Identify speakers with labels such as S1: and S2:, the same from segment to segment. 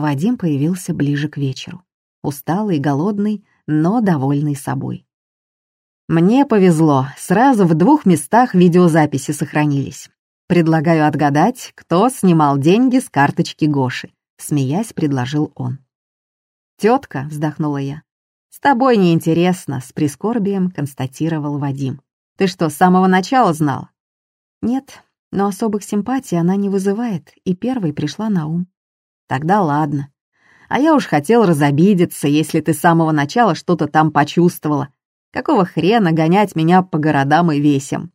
S1: Вадим появился ближе к вечеру. Усталый, голодный, но довольный собой. Мне повезло, сразу в двух местах видеозаписи сохранились. Предлагаю отгадать, кто снимал деньги с карточки Гоши. Смеясь, предложил он. Тетка, вздохнула я. С тобой неинтересно, с прискорбием констатировал Вадим. Ты что, с самого начала знал? Нет, но особых симпатий она не вызывает, и первой пришла на ум. Тогда ладно. А я уж хотел разобидеться, если ты с самого начала что-то там почувствовала. Какого хрена гонять меня по городам и весям?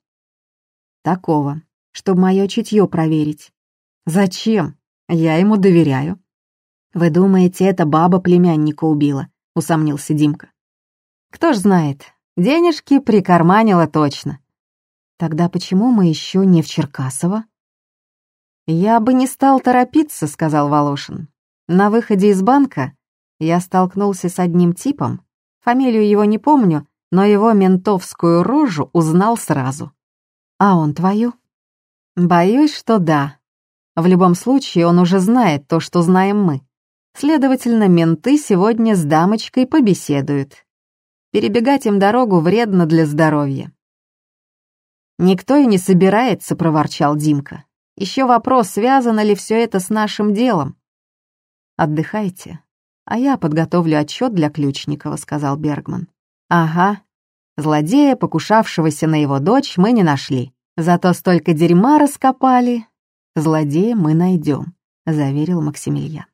S1: Такого, чтобы мое чутье проверить. Зачем? Я ему доверяю. Вы думаете, эта баба племянника убила? Усомнился Димка. Кто ж знает, денежки прикарманила точно. Тогда почему мы еще не в Черкасово? Я бы не стал торопиться, сказал Волошин. На выходе из банка я столкнулся с одним типом, фамилию его не помню, но его ментовскую рожу узнал сразу. А он твою? Боюсь, что да. В любом случае, он уже знает то, что знаем мы. Следовательно, менты сегодня с дамочкой побеседуют. Перебегать им дорогу вредно для здоровья. «Никто и не собирается», — проворчал Димка. «Еще вопрос, связано ли все это с нашим делом?» «Отдыхайте, а я подготовлю отчет для Ключникова», — сказал Бергман. «Ага. Злодея, покушавшегося на его дочь, мы не нашли. Зато столько дерьма раскопали. Злодея мы найдем», — заверил Максимилиан.